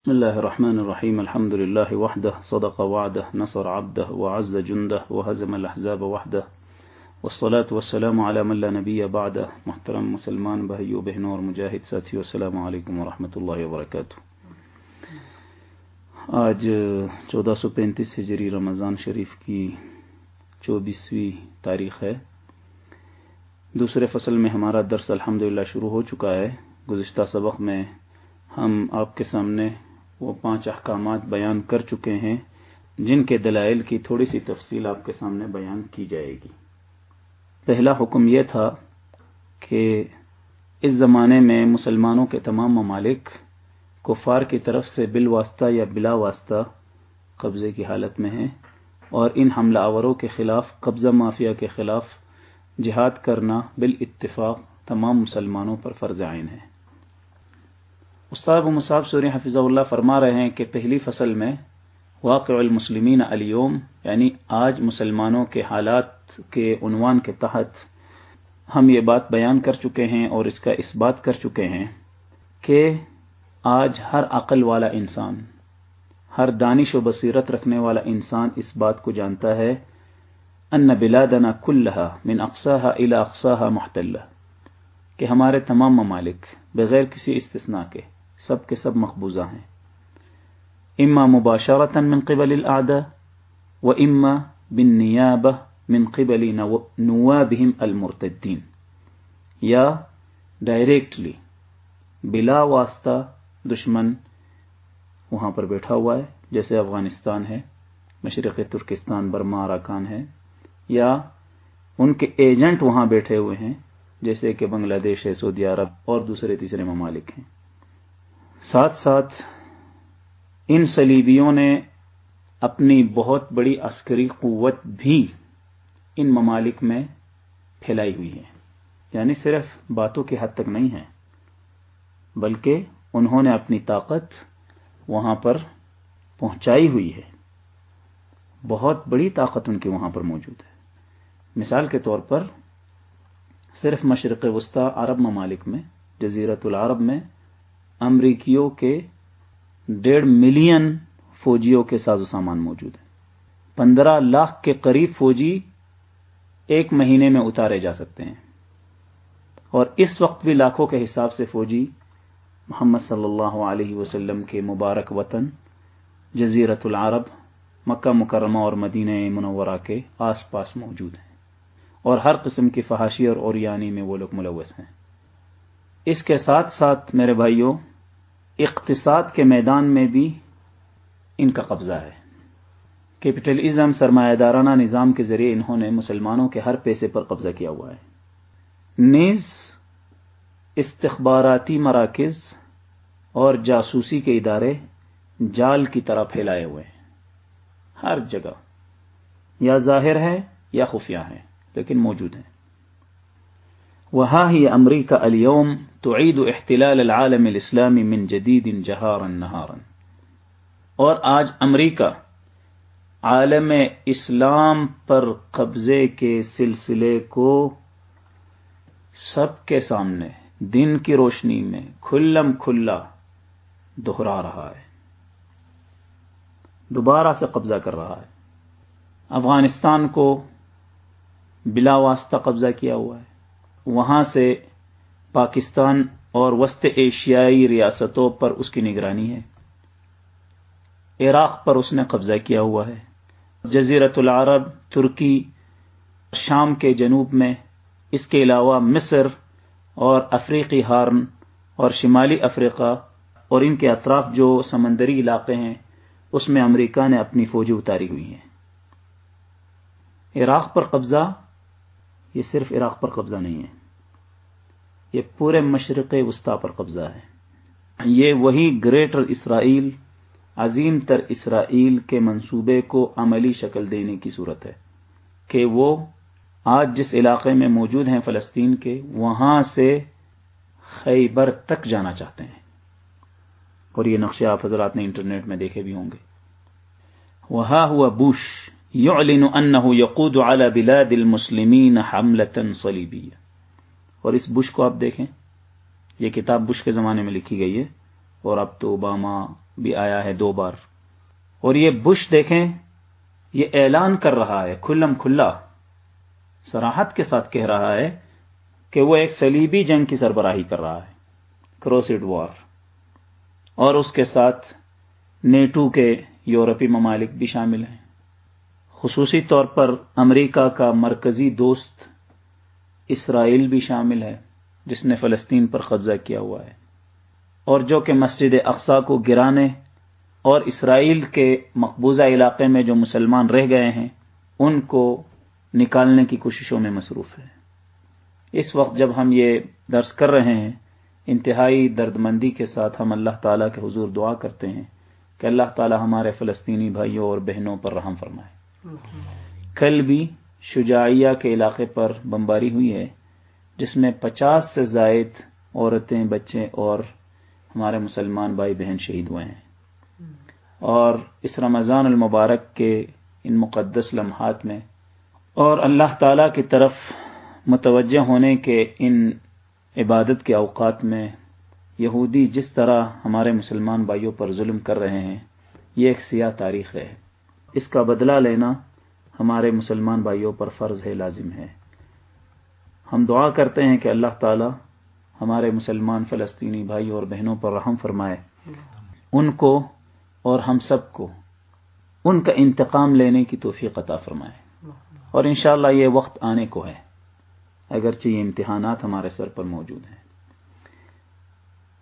بسم الله الرحمن الرحيم. الحمد لله وحده. صدق وعده، نصر عبده، وعز جنده، وهزم الأحزاب وحده. والصلاة والسلام على من لا نبي بعده. محترم مسلمان، بهيو، بهنور، مجاهد ساتي والسلام عليكم ورحمة الله وبركاته. آج چودہ سو پینتیس ہجری رمضان شریف کی چوبیسویں تاریخ ہے. دوسرے فصل میں ہمارا درس الحمدللہ شروع ہو چکا ہے. گزشتہ سبق میں ہم آپ کے سامنے وہ پانچ احکامات بیان کر چکے ہیں، جن کے دلائل کی تھوڑی سی تفصیل آپ کے سامنے بیان کی جائے گی۔ پہلا حکم یہ تھا کہ اس زمانے میں مسلمانوں کے تمام ممالک کفار کی طرف سے بال واسطہ یا بلا واسطہ قبضے کی حالت میں ہیں اور ان حملہ آوروں کے خلاف، قبضہ مافیا کے خلاف جہاد کرنا بال اتفاق تمام مسلمانوں پر فرض عائن ہے۔ استاد و مصعب سوری حفظ اللہ فرما رہے ہیں کہ پہلی فصل میں واقع المسلمین الیوم یعنی آج مسلمانوں کے حالات کے عنوان کے تحت ہم یہ بات بیان کر چکے ہیں اور اس کا اس بات کر چکے ہیں کہ آج ہر عقل والا انسان، ہر دانش و بصیرت رکھنے والا انسان اس بات کو جانتا ہے، ان بلادنا کلہا من اقصاها الى اقصاها محتلہ، کہ ہمارے تمام ممالک بغیر کسی استثناء کے سب کے سب مقبوضہ ہیں۔ اما مباشرتا من قبل الاعداء و اما بالنیابہ من قبل نوابهم المرتدین یا ڈائریکٹلی بلا واسطہ دشمن وہاں پر بیٹھا ہوا ہے، جیسے افغانستان ہے، مشرق ترکستان، برما، اراکان ہے۔ یا ان کے ایجنٹ وہاں بیٹھے ہوئے ہیں، جیسے کہ بنگلہ دیش ہے، سعودی عرب اور دوسرے تیسرے ممالک ہیں۔ ساتھ ساتھ ان سلیبیوں نے اپنی بہت بڑی عسکری قوت بھی ان ممالک میں پھیلائی ہوئی ہے۔ یعنی صرف باتوں کی حد تک نہیں ہے، بلکہ انہوں نے اپنی طاقت وہاں پر پہنچائی ہوئی ہے۔ بہت بڑی طاقت ان کی وہاں پر موجود ہے۔ مثال کے طور پر صرف مشرق وسطی عرب ممالک میں جزیرت العرب میں امریکیوں کے ڈیڑھ ملین فوجیوں کے ساز و سامان موجود ہیں۔ پندرہ لاکھ کے قریب فوجی ایک مہینے میں اتارے جا سکتے ہیں۔ اور اس وقت بھی لاکھوں کے حساب سے فوجی محمد صلی اللہ علیہ وسلم کے مبارک وطن جزیرت العرب، مکہ مکرمہ اور مدینہ منورہ کے آس پاس موجود ہیں۔ اور ہر قسم کی فحاشی اور اوریانی میں وہ لوگ ملوث ہیں۔ اس کے ساتھ ساتھ میرے بھائیوں اقتصاد کے میدان میں بھی ان کا قبضہ ہے۔ کیپٹلزم سرمایہ دارانہ نظام کے ذریعے انہوں نے مسلمانوں کے ہر پیسے پر قبضہ کیا ہوا ہے۔ نیز استخباراتی مراکز اور جاسوسی کے ادارے جال کی طرح پھیلائے ہوئے ہیں۔ ہر جگہ یا ظاہر ہے یا خفیہ ہے، لیکن موجود ہیں۔ وہاں ہی امریکہ اليوم تعید احتلال العالم الاسلامی من جدید جہارا نہارا۔ اور آج امریکہ عالم اسلام پر قبضے کے سلسلے کو سب کے سامنے، دن کی روشنی میں کھلم کھلا دہرا رہا ہے۔ دوبارہ سے قبضہ کر رہا ہے۔ افغانستان کو بلا واسطہ قبضہ کیا ہوا ہے۔ وہاں سے پاکستان اور وسط ایشیائی ریاستوں پر اس کی نگرانی ہے۔ عراق پر اس نے قبضہ کیا ہوا ہے۔ جزیرت العرب، ترکی، شام کے جنوب میں، اس کے علاوہ مصر اور افریقی ہارن اور شمالی افریقہ اور ان کے اطراف جو سمندری علاقے ہیں، اس میں امریکہ نے اپنی فوجیں اتاری ہوئی ہیں۔ عراق پر قبضہ، یہ صرف عراق پر قبضہ نہیں ہے۔ یہ پورے مشرق وسطی پر قبضہ ہے۔ یہ وہی گریٹر اسرائیل، عظیم تر اسرائیل کے منصوبے کو عملی شکل دینے کی صورت ہے کہ وہ آج جس علاقے میں موجود ہیں فلسطین کے، وہاں سے خیبر تک جانا چاہتے ہیں۔ اور یہ نقشے آپ حضرات نے انٹرنیٹ میں دیکھے بھی ہوں گے۔ وہاں ہوا بوش يعلن أنه يقود على بلاد المسلمين حملة صليبية اور اس بش کو آپ دیکھیں، یہ کتاب بش کے زمانے میں لکھی گئی ہے، اور اب تو اوباما بھی آیا ہے دو بار۔ اور یہ بش دیکھیں، یہ اعلان کر رہا ہے، کھلم کھلا، سراحت کے ساتھ کہہ رہا ہے کہ وہ ایک سلیبی جنگ کی سربراہی کر رہا ہے کروسڈ وار اور اس کے ساتھ نیٹو کے یورپی ممالک بھی شامل ہیں۔ خصوصی طور پر امریکہ کا مرکزی دوست اسرائیل بھی شامل ہے جس نے فلسطین پر قبضہ کیا ہوا ہے۔ اور جو کہ مسجد اقسا کو گرانے اور اسرائیل کے مقبوضہ علاقے میں جو مسلمان رہ گئے ہیں ان کو نکالنے کی کوششوں میں مصروف ہے اس وقت جب ہم یہ درس کر رہے ہیں انتہائی درد مندی کے ساتھ ہم اللہ تعالیٰ کے حضور دعا کرتے ہیں کہ اللہ تعالیٰ ہمارے فلسطینی بھائیوں اور بہنوں پر رحم فرمائے۔ کل بھی شجاعیہ کے علاقے پر بمباری ہوئی ہے، جس میں پچاس سے زائد عورتیں، بچے اور ہمارے مسلمان بھائی بہن شہید ہوئے ہیں۔ اور اس رمضان المبارک کے ان مقدس لمحات میں اور اللہ تعالی کی طرف متوجہ ہونے کے ان عبادت کے اوقات میں یہودی جس طرح ہمارے مسلمان بھائیوں پر ظلم کر رہے ہیں، یہ ایک سیاہ تاریخ ہے۔ اس کا بدلہ لینا ہمارے مسلمان بھائیوں پر فرض ہے، لازم ہے۔ ہم دعا کرتے ہیں کہ اللہ تعالی ہمارے مسلمان فلسطینی بھائی اور بہنوں پر رحم فرمائے۔ ان کو اور ہم سب کو ان کا انتقام لینے کی توفیق عطا فرمائے۔ اور انشاءاللہ یہ وقت آنے کو ہے، اگرچہ یہ امتحانات ہمارے سر پر موجود ہیں۔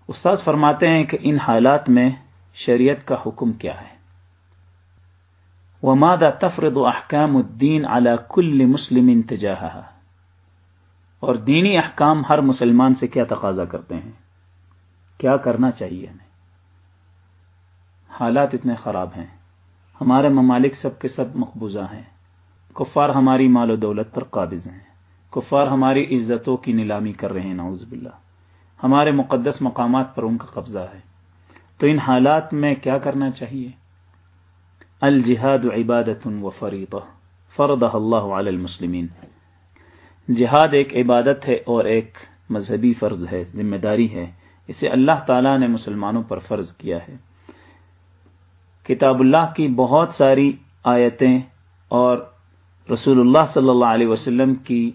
استاذ فرماتے ہیں کہ ان حالات میں شریعت کا حکم کیا ہے؟ وہ مادہ تفرد و احکام الدین اعلی کل مسلم انتجاہ اور دینی احکام ہر مسلمان سے کیا تقاضا کرتے ہیں؟ کیا کرنا چاہیے ہمیں حالات اتنے خراب ہیں۔ ہمارے ممالک سب کے سب مقبوضہ ہیں۔ کفار ہماری مال و دولت پر قابض ہیں۔ کفار ہماری عزتوں کی نیلامی کر رہے ہیں، نعوذ باللہ۔ ہمارے مقدس مقامات پر ان کا قبضہ ہے۔ تو ان حالات میں کیا کرنا چاہیے؟ الجہاد عبادت و فریق فرد اللہ علی المسلمین۔ جہاد ایک عبادت ہے اور ایک مذہبی فرض ہے، ذمہ داری ہے۔ اسے اللہ تعالی نے مسلمانوں پر فرض کیا ہے۔ کتاب اللہ کی بہت ساری آیتیں اور رسول اللہ صلی اللہ علیہ وسلم کی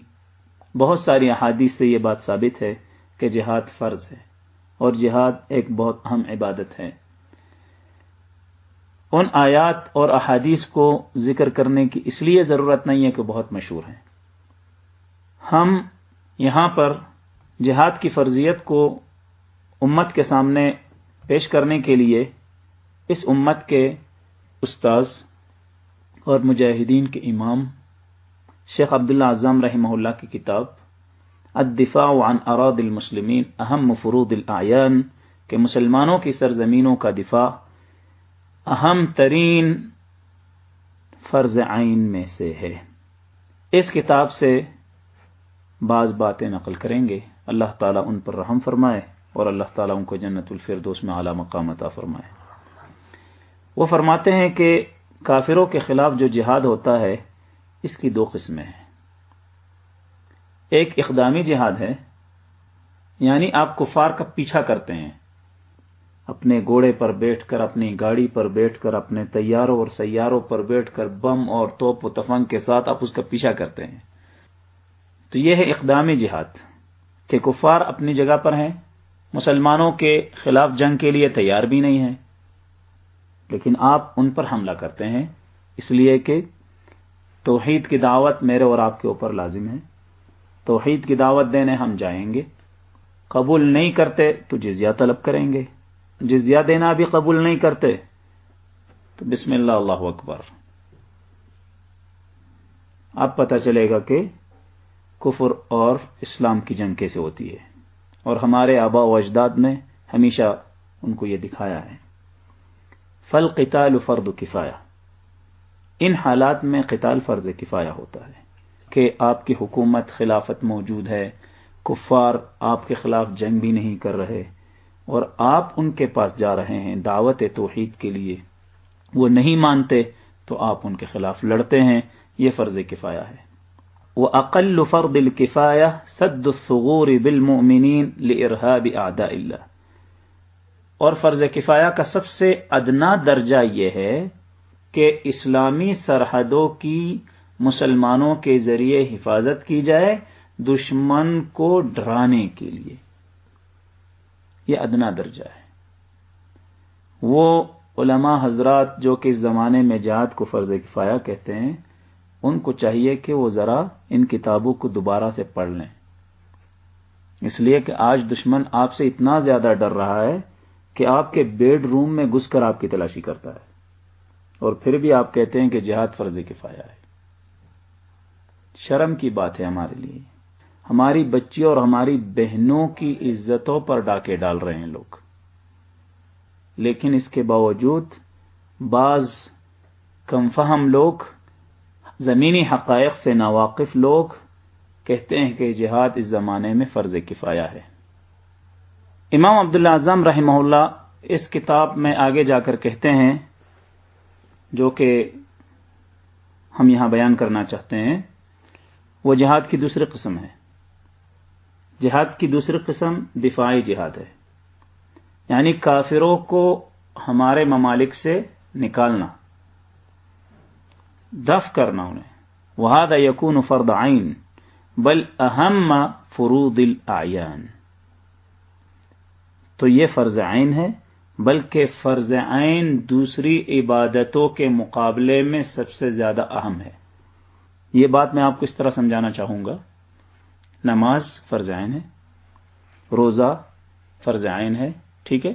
بہت ساری احادیث سے یہ بات ثابت ہے کہ جہاد فرض ہے اور جہاد ایک بہت اہم عبادت ہے۔ ان آیات اور احادیث کو ذکر کرنے کی اس لیے ضرورت نہیں ہے کہ بہت مشہور ہیں۔ ہم یہاں پر جہاد کی فرضیت کو امت کے سامنے پیش کرنے کے لیے اس امت کے استاذ اور مجاہدین کے امام شیخ عبداللہ اعظم رحمہ اللہ کی کتاب الدفاع عن اراد المسلمین، اہم مفرود الاعیان کہ مسلمانوں کی سرزمینوں کا دفاع اہم ترین فرض عین میں سے ہے۔ اس کتاب سے بعض باتیں نقل کریں گے۔ اللہ تعالیٰ ان پر رحم فرمائے اور اللہ تعالیٰ ان کو جنت الفردوس میں اعلیٰ مقام عطا فرمائے۔ وہ فرماتے ہیں کہ کافروں کے خلاف جو جہاد ہوتا ہے، اس کی دو قسمیں ہیں۔ ایک اقدامی جہاد ہے یعنی آپ کفار کا پیچھا کرتے ہیں۔ اپنے گھوڑے پر بیٹھ کر، اپنی گاڑی پر بیٹھ کر، اپنے تیاروں اور سیاروں پر بیٹھ کر بم اور توپ و تفنگ کے ساتھ آپ اس کا پیچھا کرتے ہیں۔ تو یہ ہے اقدامی جہاد کہ کفار اپنی جگہ پر ہیں، مسلمانوں کے خلاف جنگ کے لیے تیار بھی نہیں ہیں، لیکن آپ ان پر حملہ کرتے ہیں۔ اس لیے کہ توحید کی دعوت میرے اور آپ کے اوپر لازم ہے۔ توحید کی دعوت دینے ہم جائیں گے، قبول نہیں کرتے تو جزیہ طلب کریں گے۔ جزیہ دینا بھی قبول نہیں کرتے، تو بسم اللہ اللہ اکبر۔ اب پتہ چلے گا کہ کفر اور اسلام کی جنگ کیسے ہوتی ہے۔ اور ہمارے آبا و اجداد نے ہمیشہ ان کو یہ دکھایا ہے۔ فل قتال فرد کفایا ان حالات میں قتال فرض کفایا ہوتا ہے کہ آپ کی حکومت خلافت موجود ہے، کفار آپ کے خلاف جنگ بھی نہیں کر رہے اور آپ ان کے پاس جا رہے ہیں دعوت توحید کے لیے۔ وہ نہیں مانتے تو آپ ان کے خلاف لڑتے ہیں، یہ فرض کفایا ہے۔ وہ اقل فرد الکفایا صد الثغور بالمؤمنین لارهاب اعداء اللہ اور فرض کفایہ کا سب سے ادنا درجہ یہ ہے کہ اسلامی سرحدوں کی مسلمانوں کے ذریعے حفاظت کی جائے دشمن کو ڈرانے کے لیے۔ یہ ادنا درجہ ہے۔ وہ علماء حضرات جو کہ اس زمانے میں جہاد کو فرض کفایہ کہتے ہیں، ان کو چاہیے کہ وہ ذرا ان کتابوں کو دوبارہ سے پڑھ لیں۔ اس لیے کہ آج دشمن آپ سے اتنا زیادہ ڈر رہا ہے کہ آپ کے بیڈ روم میں گھس کر آپ کی تلاشی کرتا ہے۔ اور پھر بھی آپ کہتے ہیں کہ جہاد فرض کفایا ہے۔ شرم کی بات ہے ہمارے لیے۔ ہماری بچیوں اور ہماری بہنوں کی عزتوں پر ڈاکے ڈال رہے ہیں لوگ۔ لیکن اس کے باوجود بعض کم فہم لوگ، زمینی حقائق سے ناواقف لوگ کہتے ہیں کہ جہاد اس زمانے میں فرض کفایا ہے۔ امام عبداللہ اعظم رحمہ اللہ اس کتاب میں آگے جا کر کہتے ہیں، جو کہ ہم یہاں بیان کرنا چاہتے ہیں، وہ جہاد کی دوسری قسم ہے۔ جہاد کی دوسری قسم دفاعی جہاد ہے۔ یعنی کافروں کو ہمارے ممالک سے نکالنا، دف کرنا انہیں۔ وہاد یقون فرد آئین بل اہم فروض الاعیان تو یہ فرض عین ہے، بلکہ فرض عین دوسری عبادتوں کے مقابلے میں سب سے زیادہ اہم ہے۔ یہ بات میں آپ کو اس طرح سمجھانا چاہوں گا۔ نماز فرض عین ہے، روزہ فرض عین ہے، ٹھیک ہے؟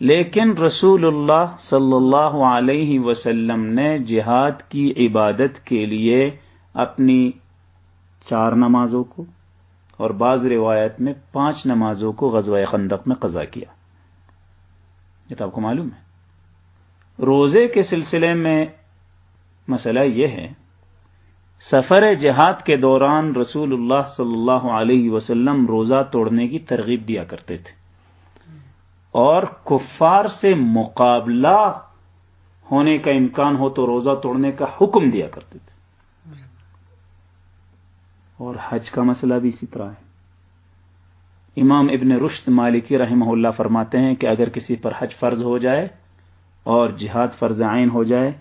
لیکن رسول اللہ صلی اللہ علیہ وسلم نے جہاد کی عبادت کے لیے اپنی چار نمازوں کو اور بعض روایت میں پانچ نمازوں کو غزوہ خندق میں قضا کیا۔ یہ تو آپ کو معلوم ہے۔ روزے کے سلسلے میں مسئلہ یہ ہے سفر جہاد کے دوران رسول اللہ صلی اللہ علیہ وسلم روزہ توڑنے کی ترغیب دیا کرتے تھے۔ اور کفار سے مقابلہ ہونے کا امکان ہو تو روزہ توڑنے کا حکم دیا کرتے تھے۔ اور حج کا مسئلہ بھی اسی طرح ہے۔ امام ابن رشد مالکی رحمہ اللہ فرماتے ہیں کہ اگر کسی پر حج فرض ہو جائے اور جہاد فرض عین ہو جائے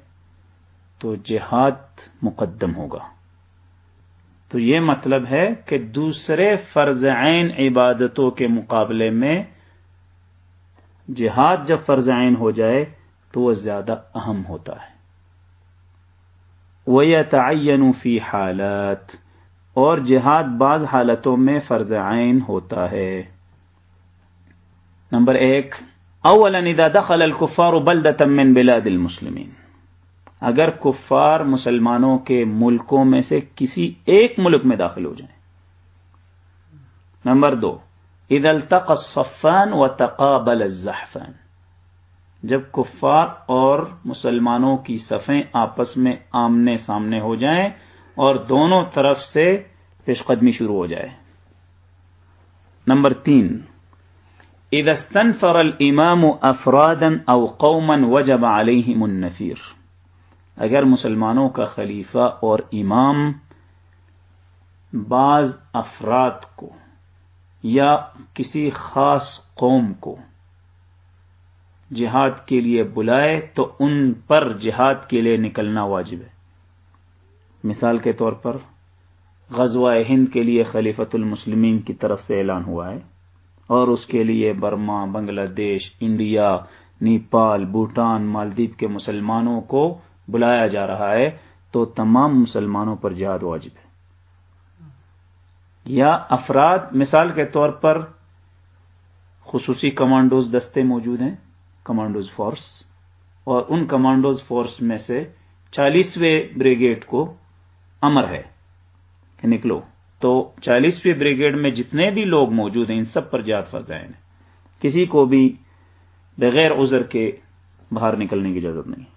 تو جہاد مقدم ہوگا۔ تو یہ مطلب ہے کہ دوسرے فرض عین عبادتوں کے مقابلے میں جہاد جب فرض عین ہو جائے تو وہ زیادہ اہم ہوتا ہے۔ وہ تعین فی حالت اور جہاد بعض حالتوں میں فرض عین ہوتا ہے۔ نمبر ایک، اولا اذا دخل الكفار بلدة من بلاد المسلمین۔ اگر کفار مسلمانوں کے ملکوں میں سے کسی ایک ملک میں داخل ہو جائیں۔ نمبر دو، اذا التقى الصفان وتقابل الزحفان۔ جب کفار اور مسلمانوں کی صفیں آپس میں آمنے سامنے ہو جائیں اور دونوں طرف سے پیش قدمی شروع ہو جائے۔ نمبر تین، اذا استنفر الامام افرادا او قوما وجب عليهم النفیر۔ اگر مسلمانوں کا خلیفہ اور امام بعض افراد کو یا کسی خاص قوم کو جہاد کے لیے بلائے تو ان پر جہاد کے لیے نکلنا واجب ہے۔ مثال کے طور پر غزوہ ہند کے لیے خلیفت المسلمین کی طرف سے اعلان ہوا ہے اور اس کے لیے برما، بنگلہ دیش، انڈیا، نیپال، بھوٹان، مالدیپ کے مسلمانوں کو بلایا جا رہا ہے تو تمام مسلمانوں پر جہاد واجب ہے۔ یا افراد، مثال کے طور پر خصوصی کمانڈوز دستے موجود ہیں، کمانڈوز فورس، اور ان کمانڈوز فورس میں سے چالیسویں بریگیڈ کو امر ہے۔ کہ نکلو۔ تو چالیسویں بریگیڈ میں جتنے بھی لوگ موجود ہیں، ان سب پر جات فرزائن کسی کو بھی بغیر عذر کے باہر نکلنے کی اجازت نہیں۔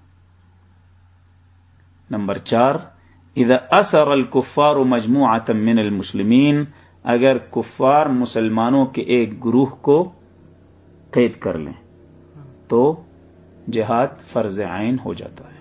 نمبر چار، اذا اثر الكفار مجموعه من المسلمین، اگر کفار مسلمانوں کے ایک گروہ کو قید کر لیں، تو جہاد فرض عین ہو جاتا ہے۔